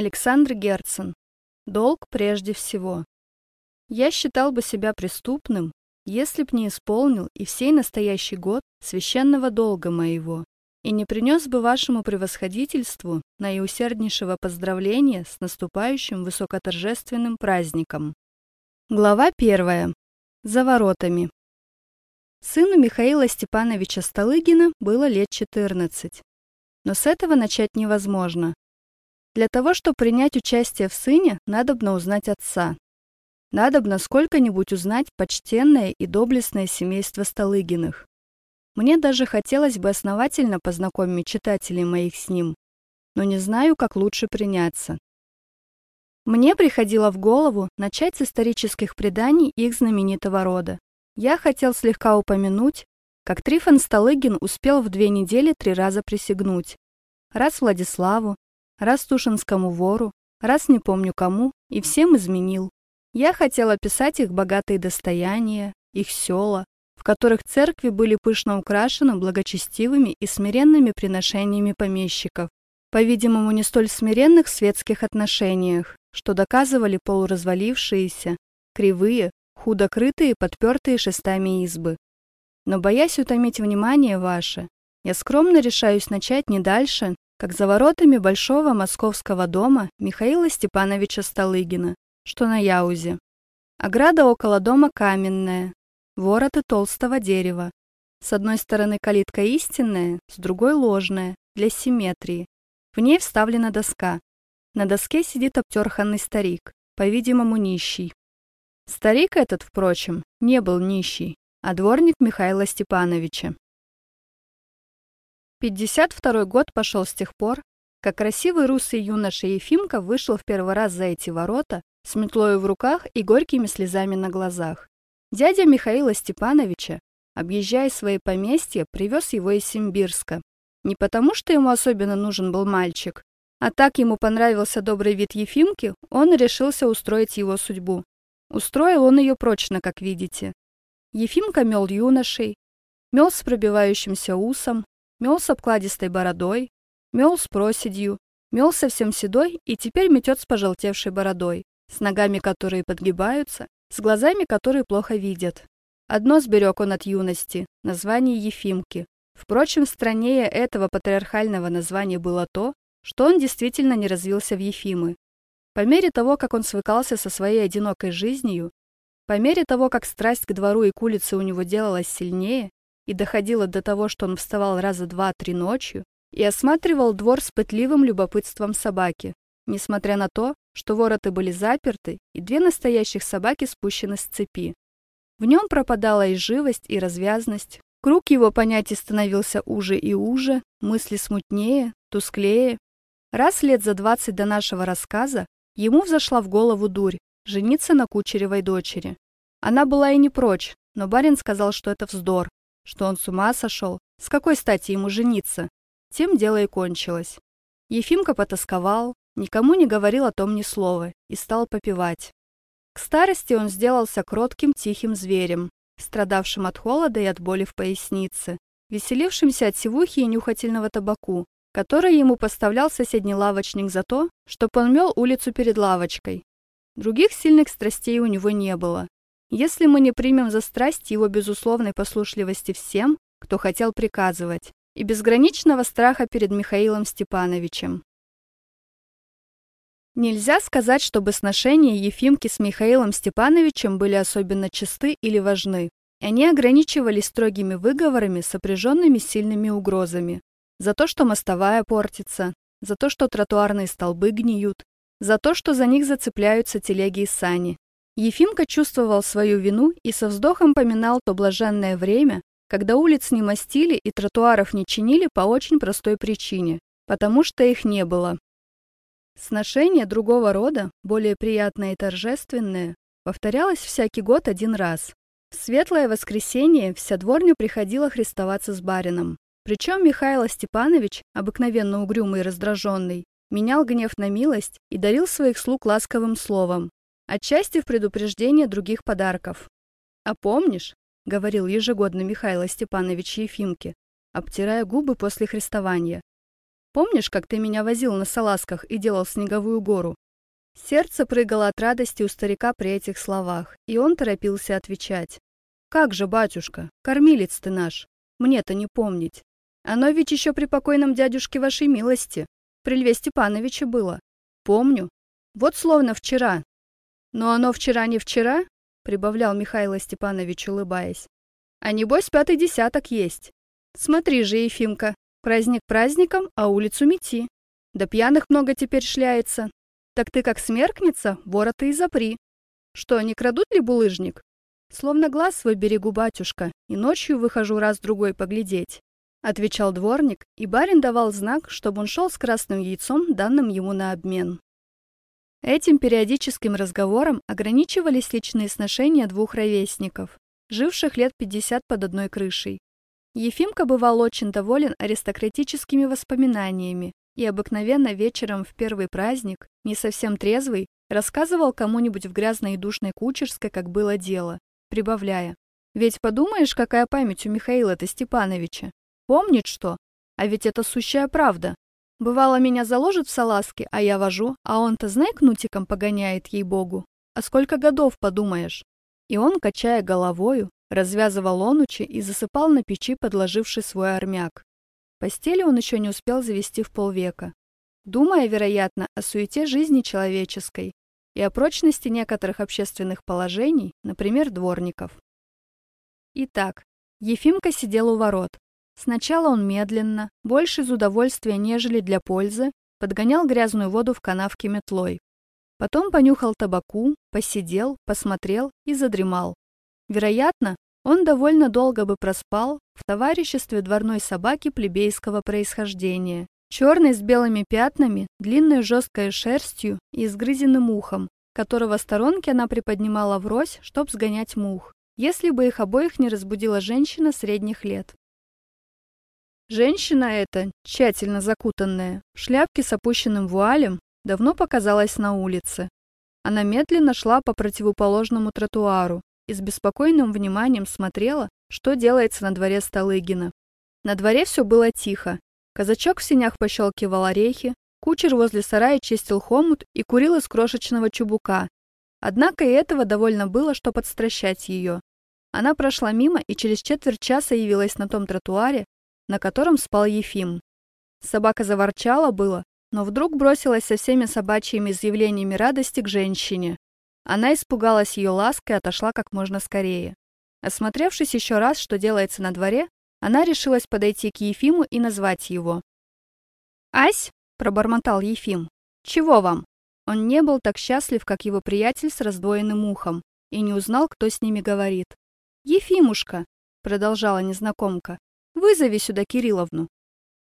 Александр Герцен. Долг прежде всего. Я считал бы себя преступным, если б не исполнил и всей настоящий год священного долга моего, и не принес бы вашему превосходительству наиусерднейшего поздравления с наступающим высокоторжественным праздником. Глава первая. За воротами. Сыну Михаила Степановича Столыгина было лет 14. Но с этого начать невозможно. Для того, чтобы принять участие в сыне, надобно узнать отца. Надобно сколько-нибудь узнать почтенное и доблестное семейство Столыгиных. Мне даже хотелось бы основательно познакомить читателей моих с ним, но не знаю, как лучше приняться. Мне приходило в голову начать с исторических преданий их знаменитого рода. Я хотел слегка упомянуть, как Трифон Столыгин успел в две недели три раза присягнуть. Раз Владиславу, раз Тушинскому вору, раз не помню кому, и всем изменил. Я хотел описать их богатые достояния, их села, в которых церкви были пышно украшены благочестивыми и смиренными приношениями помещиков, по-видимому, не столь смиренных светских отношениях, что доказывали полуразвалившиеся, кривые, худо крытые, подпертые шестами избы. Но, боясь утомить внимание ваше, я скромно решаюсь начать не дальше, как за воротами Большого Московского дома Михаила Степановича Столыгина, что на Яузе. Ограда около дома каменная, вороты толстого дерева. С одной стороны калитка истинная, с другой ложная, для симметрии. В ней вставлена доска. На доске сидит обтерханный старик, по-видимому, нищий. Старик этот, впрочем, не был нищий, а дворник Михаила Степановича. 52 год пошел с тех пор, как красивый русый юноша Ефимка вышел в первый раз за эти ворота с метлою в руках и горькими слезами на глазах. Дядя Михаила Степановича, объезжая свои поместья, привез его из Симбирска. Не потому, что ему особенно нужен был мальчик, а так ему понравился добрый вид Ефимки, он решился устроить его судьбу. Устроил он ее прочно, как видите. Ефимка мел юношей, мел с пробивающимся усом, мел с обкладистой бородой, мел с проседью, мел совсем седой и теперь метет с пожелтевшей бородой, с ногами, которые подгибаются, с глазами, которые плохо видят. Одно сберег он от юности – название Ефимки. Впрочем, страннее этого патриархального названия было то, что он действительно не развился в Ефимы. По мере того, как он свыкался со своей одинокой жизнью, по мере того, как страсть к двору и к улице у него делалась сильнее, и доходило до того, что он вставал раза два-три ночью и осматривал двор с пытливым любопытством собаки, несмотря на то, что вороты были заперты и две настоящих собаки спущены с цепи. В нем пропадала и живость, и развязность. Круг его понятий становился уже и уже, мысли смутнее, тусклее. Раз лет за двадцать до нашего рассказа ему взошла в голову дурь жениться на кучеревой дочери. Она была и не прочь, но барин сказал, что это вздор, что он с ума сошел, с какой стати ему жениться. Тем дело и кончилось. Ефимка потасковал, никому не говорил о том ни слова и стал попивать. К старости он сделался кротким тихим зверем, страдавшим от холода и от боли в пояснице, веселившимся от сивухи и нюхательного табаку, который ему поставлял соседний лавочник за то, чтоб он мел улицу перед лавочкой. Других сильных страстей у него не было, если мы не примем за страсть его безусловной послушливости всем, кто хотел приказывать, и безграничного страха перед Михаилом Степановичем. Нельзя сказать, чтобы сношения Ефимки с Михаилом Степановичем были особенно чисты или важны. Они ограничивались строгими выговорами, сопряженными сильными угрозами. За то, что мостовая портится, за то, что тротуарные столбы гниют, за то, что за них зацепляются телеги и сани, Ефимка чувствовал свою вину и со вздохом поминал то блаженное время, когда улиц не мастили и тротуаров не чинили по очень простой причине, потому что их не было. Сношение другого рода, более приятное и торжественное, повторялось всякий год один раз. В светлое воскресенье вся дворня приходила христоваться с барином. Причем Михаил Степанович, обыкновенно угрюмый и раздраженный, менял гнев на милость и дарил своих слуг ласковым словом, отчасти в предупреждение других подарков. «А помнишь?» — говорил ежегодно Михаил Степанович Ефимке, обтирая губы после христования. Помнишь, как ты меня возил на салазках и делал снеговую гору?» Сердце прыгало от радости у старика при этих словах, и он торопился отвечать. «Как же, батюшка, кормилец ты наш, мне-то не помнить. Оно ведь еще при покойном дядюшке вашей милости, при Льве Степановиче было. Помню. Вот словно вчера. Но оно вчера не вчера, прибавлял Михаил Степанович, улыбаясь. А небось пятый десяток есть. Смотри же, Ефимка, праздник праздником, а улицу мети. Да пьяных много теперь шляется. Так ты как смеркнется, ворота и запри. Что, не крадут ли булыжник? Словно глаз свой берегу, батюшка, и ночью выхожу раз-другой поглядеть. Отвечал дворник, и барин давал знак, чтобы он шел с красным яйцом, данным ему на обмен. Этим периодическим разговором ограничивались личные сношения двух ровесников, живших лет 50 под одной крышей. Ефимка бывал очень доволен аристократическими воспоминаниями и обыкновенно вечером в первый праздник, не совсем трезвый, рассказывал кому-нибудь в грязной и душной кучерской, как было дело, прибавляя. «Ведь подумаешь, какая память у Михаила-то Степановича. Помнит что? А ведь это сущая правда. Бывало, меня заложит в салазки, а я вожу, а он-то, знай, кнутиком погоняет, ей-богу. А сколько годов, подумаешь?» И он, качая головою, развязывал онучи и засыпал на печи, подложивший свой армяк. Постели он еще не успел завести в полвека, думая, вероятно, о суете жизни человеческой и о прочности некоторых общественных положений, например, дворников. Итак, Ефимка сидел у ворот. Сначала он медленно, больше из удовольствия, нежели для пользы, подгонял грязную воду в канавке метлой. Потом понюхал табаку, посидел, посмотрел и задремал. Вероятно, он довольно долго бы проспал в товариществе дворной собаки плебейского происхождения, черной с белыми пятнами, длинной жесткой шерстью и изгрызенным ухом, которого сторонки она приподнимала врозь, чтоб сгонять мух, если бы их обоих не разбудила женщина средних лет. Женщина эта, тщательно закутанная, в шляпке с опущенным вуалем, давно показалась на улице. Она медленно шла по противоположному тротуару и с беспокойным вниманием смотрела, что делается на дворе Столыгина. На дворе все было тихо. Казачок в синях пощелкивал орехи, кучер возле сарая чистил хомут и курил из крошечного чубука. Однако и этого довольно было, чтобы подстращать ее. Она прошла мимо и через четверть часа явилась на том тротуаре, на котором спал Ефим. Собака заворчала было, но вдруг бросилась со всеми собачьими изъявлениями радости к женщине. Она испугалась ее лаской и отошла как можно скорее. Осмотревшись еще раз, что делается на дворе, она решилась подойти к Ефиму и назвать его. «Ась!» – пробормотал Ефим. «Чего вам?» Он не был так счастлив, как его приятель с раздвоенным ухом, и не узнал, кто с ними говорит. «Ефимушка!» – продолжала незнакомка. Вызови сюда Кирилловну».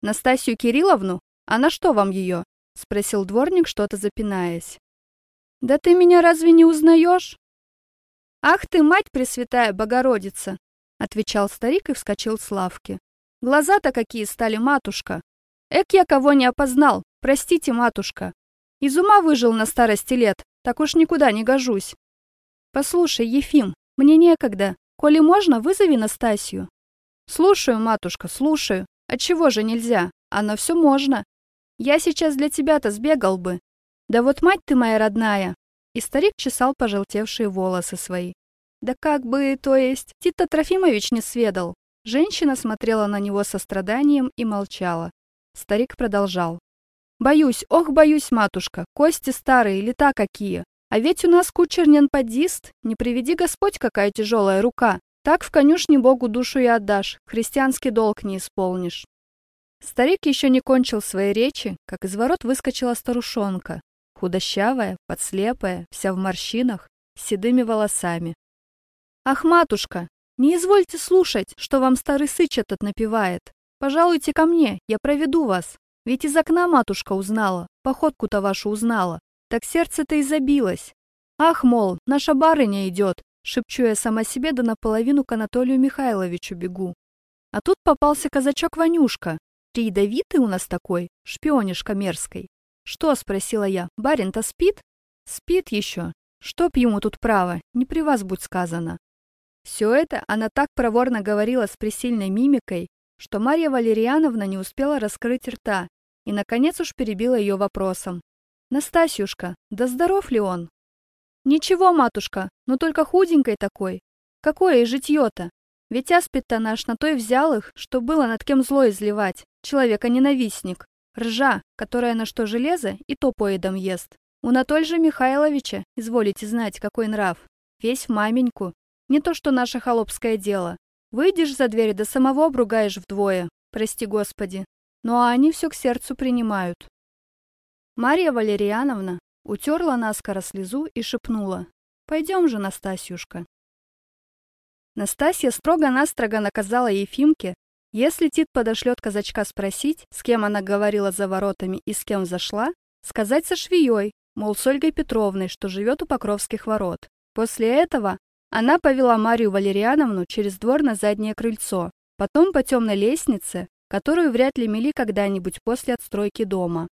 «Настасью Кирилловну? А на что вам ее?» — спросил дворник, что-то запинаясь. «Да ты меня разве не узнаешь?» «Ах ты, мать Пресвятая Богородица!» — отвечал старик и вскочил с лавки. «Глаза-то какие стали, матушка! Эк, я кого не опознал! Простите, матушка! Из ума выжил на старости лет, так уж никуда не гожусь! Послушай, Ефим, мне некогда. Коли можно, вызови Настасью. «Слушаю, матушка, слушаю. Отчего же нельзя? Оно все можно. Я сейчас для тебя-то сбегал бы. Да вот мать ты моя родная!» И старик чесал пожелтевшие волосы свои. «Да как бы, то есть, Тита Трофимович не сведал». Женщина смотрела на него со страданием и молчала. Старик продолжал. «Боюсь, ох, боюсь, матушка, кости старые, лета какие. А ведь у нас кучер не анпадист, не приведи Господь, какая тяжелая рука. Так в конюшне Богу душу и отдашь, христианский долг не исполнишь. Старик еще не кончил своей речи, как из ворот выскочила старушонка, худощавая, подслепая, вся в морщинах, с седыми волосами. «Ах, матушка, не извольте слушать, что вам старый сыч этот напевает. Пожалуйте ко мне, я проведу вас. Ведь из окна матушка узнала, походку-то вашу узнала. Так сердце-то и забилось. Ах, мол, наша барыня идет, Шепчу я сама себе, да наполовину к Анатолию Михайловичу бегу. А тут попался казачок Ванюшка. Ты ядовитый у нас такой, шпионишка мерзкой. Что, спросила я, барин-то спит? Спит еще. Чтоб ему тут право, не при вас будь сказано. Все это она так проворно говорила с пресильной мимикой, что Марья Валерьяновна не успела раскрыть рта и, наконец, уж перебила ее вопросом. «Настасьюшка, да здоров ли он?» «Ничего, матушка, но только худенькой такой. Какое и житье-то? Ведь аспид-то наш на то взял их, что было над кем зло изливать. Человека-ненавистник. Ржа, которая на что железо, и то поедом ест. У Анатоль же Михайловича, изволите знать, какой нрав. Весь в маменьку. Не то что наше холопское дело. Выйдешь за дверь, до самого обругаешь вдвое. Прости господи. Ну а они все к сердцу принимают. Марья Валерьяновна утерла наскоро слезу и шепнула. «Пойдем же, Настасьюшка». Настасья строго-настрого наказала Ефимке, если Тит подошлет казачка спросить, с кем она говорила за воротами и с кем зашла, сказать со швеей, мол, с Ольгой Петровной, что живет у Покровских ворот. После этого она повела Марию Валериановну через двор на заднее крыльцо, потом по темной лестнице, которую вряд ли мели когда-нибудь после отстройки дома.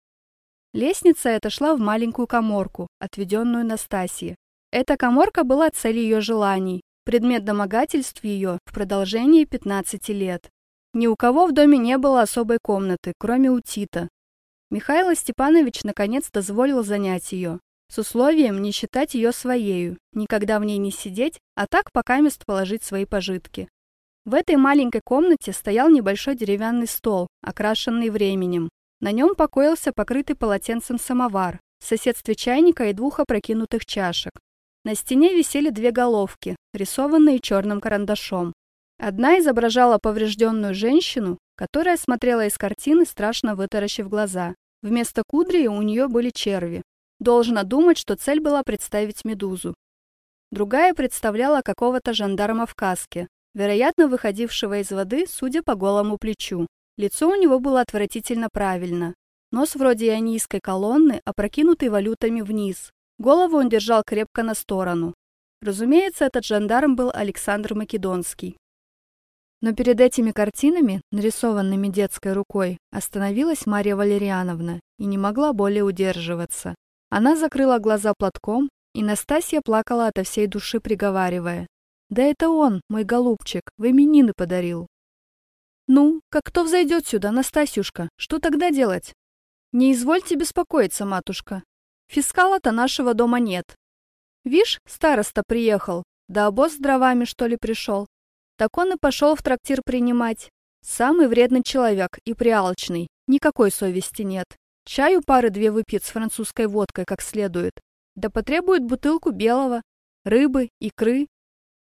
Лестница эта шла в маленькую коморку, отведенную Настасье. Эта коморка была целью ее желаний, предмет домогательств ее в продолжении 15 лет. Ни у кого в доме не было особой комнаты, кроме у Тита. Михаил Степанович наконец дозволил занять ее, с условием не считать ее своею, никогда в ней не сидеть, а так пока мест положить свои пожитки. В этой маленькой комнате стоял небольшой деревянный стол, окрашенный временем. На нем покоился покрытый полотенцем самовар, в соседстве чайника и двух опрокинутых чашек. На стене висели две головки, рисованные черным карандашом. Одна изображала поврежденную женщину, которая смотрела из картины, страшно вытаращив глаза. Вместо кудри у нее были черви. Должна думать, что цель была представить медузу. Другая представляла какого-то жандарма в каске, вероятно, выходившего из воды, судя по голому плечу. Лицо у него было отвратительно правильно. Нос вроде ионийской колонны, опрокинутый валютами вниз. Голову он держал крепко на сторону. Разумеется, этот жандарм был Александр Македонский. Но перед этими картинами, нарисованными детской рукой, остановилась Марья Валерьяновна и не могла более удерживаться. Она закрыла глаза платком, и Настасья плакала ото всей души, приговаривая. «Да это он, мой голубчик, в именины подарил». «Ну, как кто взойдет сюда, Настасьюшка, что тогда делать?» «Не извольте беспокоиться, матушка. Фискала-то нашего дома нет. Вишь, староста приехал, да обоз с дровами, что ли, пришел. Так он и пошел в трактир принимать. Самый вредный человек и приалчный, никакой совести нет. Чаю пары-две выпьет с французской водкой как следует. Да потребует бутылку белого, рыбы, икры.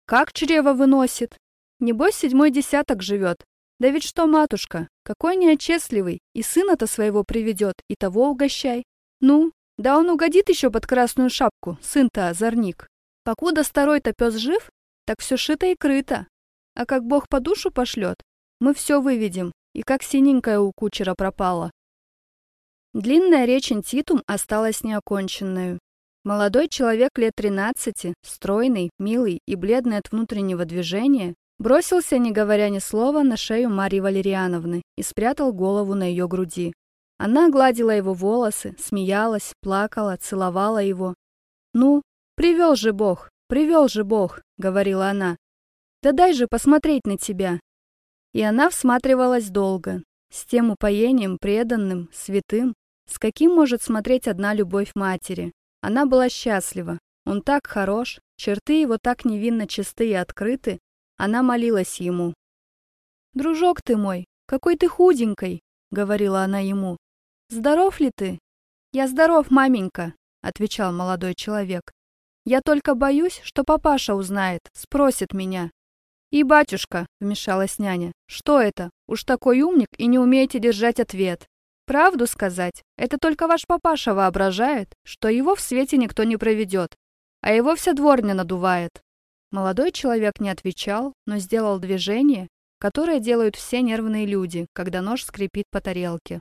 Как чрево выносит? Небось, седьмой десяток живет. Да ведь что, матушка, какой неотчестливый, и сына-то своего приведет, и того угощай. Ну, да он угодит еще под красную шапку, сын-то озорник. Покуда старой-то пес жив, так все шито и крыто. А как Бог по душу пошлет, мы все выведем, и как синенькая у кучера пропала. Длинная речь интитум осталась неоконченной. Молодой человек лет 13, стройный, милый и бледный от внутреннего движения, бросился, не говоря ни слова, на шею Марьи Валериановны и спрятал голову на ее груди. Она гладила его волосы, смеялась, плакала, целовала его. «Ну, привел же Бог, привел же Бог», — говорила она. Да дай же посмотреть на тебя!» И она всматривалась долго, с тем упоением преданным, святым, с каким может смотреть одна любовь матери. Она была счастлива. Он так хорош, черты его так невинно чисты и открыты. Она молилась ему. «Дружок ты мой, какой ты худенькой!» — говорила она ему. «Здоров ли ты?» «Я здоров, маменька», — отвечал молодой человек. «Я только боюсь, что папаша узнает, спросит меня, «И батюшка», — вмешалась няня, — «что это? Уж такой умник и не умеете держать ответ. Правду сказать, это только ваш папаша воображает, что его в свете никто не проведет, а его вся дворня надувает». Молодой человек не отвечал, но сделал движение, которое делают все нервные люди, когда нож скрипит по тарелке.